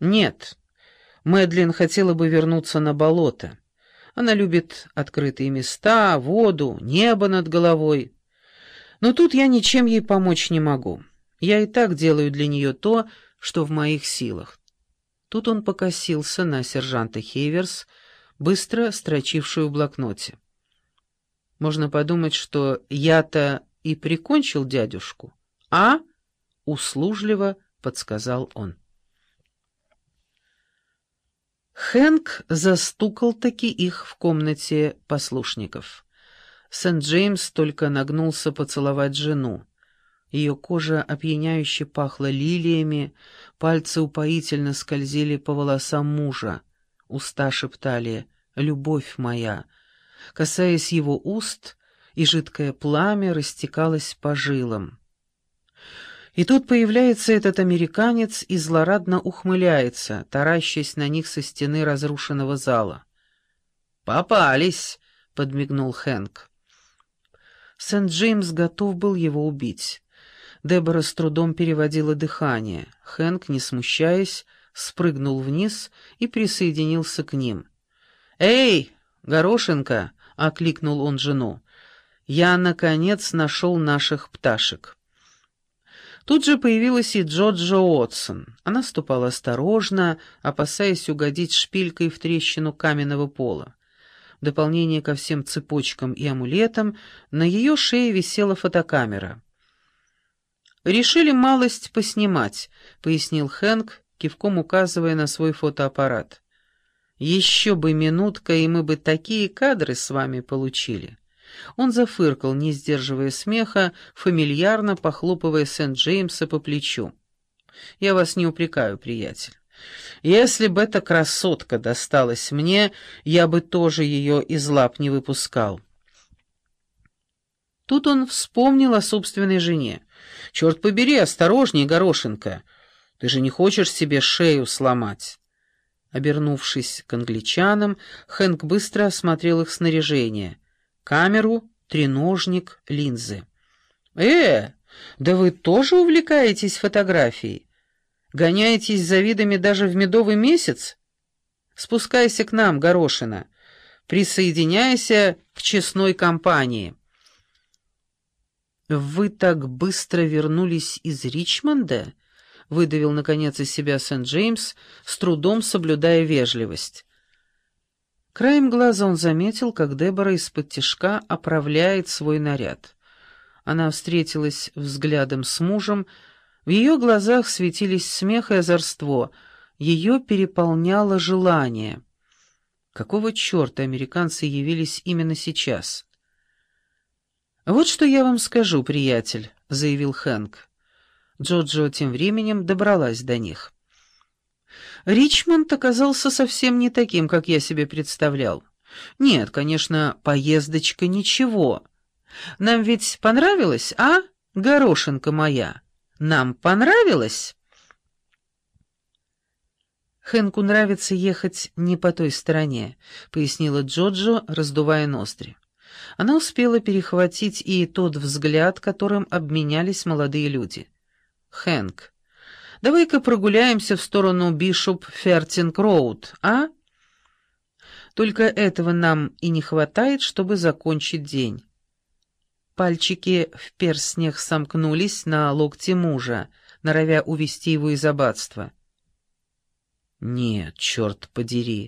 Нет, Мэдлин хотела бы вернуться на болото. Она любит открытые места, воду, небо над головой. Но тут я ничем ей помочь не могу. Я и так делаю для нее то, что в моих силах. Тут он покосился на сержанта Хейверс, быстро строчившую в блокноте. Можно подумать, что я-то и прикончил дядюшку, а? Услужливо подсказал он. Хэнк застукал-таки их в комнате послушников. Сент-Джеймс только нагнулся поцеловать жену. Ее кожа опьяняюще пахла лилиями, пальцы упоительно скользили по волосам мужа. Уста шептали «Любовь моя». Касаясь его уст, и жидкое пламя растекалось по жилам. И тут появляется этот американец и злорадно ухмыляется, таращась на них со стены разрушенного зала. «Попались!» — подмигнул Хэнк. Сент-Джеймс готов был его убить. Дебора с трудом переводила дыхание. Хэнк, не смущаясь, спрыгнул вниз и присоединился к ним. «Эй, Горошенко!» — окликнул он жену. «Я, наконец, нашел наших пташек». Тут же появилась и Джоджо Уотсон. Она ступала осторожно, опасаясь угодить шпилькой в трещину каменного пола. В дополнение ко всем цепочкам и амулетам на ее шее висела фотокамера. «Решили малость поснимать», — пояснил Хэнк, кивком указывая на свой фотоаппарат. «Еще бы минутка, и мы бы такие кадры с вами получили». Он зафыркал, не сдерживая смеха, фамильярно похлопывая Сент-Джеймса по плечу. «Я вас не упрекаю, приятель. Если бы эта красотка досталась мне, я бы тоже ее из лап не выпускал». Тут он вспомнил о собственной жене. «Черт побери, осторожней, Горошенко! Ты же не хочешь себе шею сломать?» Обернувшись к англичанам, Хэнк быстро осмотрел их снаряжение — камеру, треножник, линзы. «Э, да вы тоже увлекаетесь фотографией? Гоняетесь за видами даже в медовый месяц? Спускайся к нам, Горошина, присоединяйся к честной компании». «Вы так быстро вернулись из Ричмонда?» — выдавил, наконец, из себя Сент-Джеймс, с трудом соблюдая вежливость. Краем глаза он заметил, как Дебора из-под тишка оправляет свой наряд. Она встретилась взглядом с мужем, в ее глазах светились смех и озорство, ее переполняло желание. Какого черта американцы явились именно сейчас? «Вот что я вам скажу, приятель», — заявил Хэнк. Джоджо тем временем добралась до них. Ричмонд оказался совсем не таким, как я себе представлял. Нет, конечно, поездочка ничего. Нам ведь понравилось, а, горошинка моя? Нам понравилось? Хэнку нравится ехать не по той стороне, пояснила Джоджо, раздувая ноздри. Она успела перехватить и тот взгляд, которым обменялись молодые люди. Хэнк, Давай-ка прогуляемся в сторону Бишоп-Фертинг-Роуд, а? Только этого нам и не хватает, чтобы закончить день. Пальчики в перстнях сомкнулись на локте мужа, норовя увести его из аббатства. «Нет, черт подери!»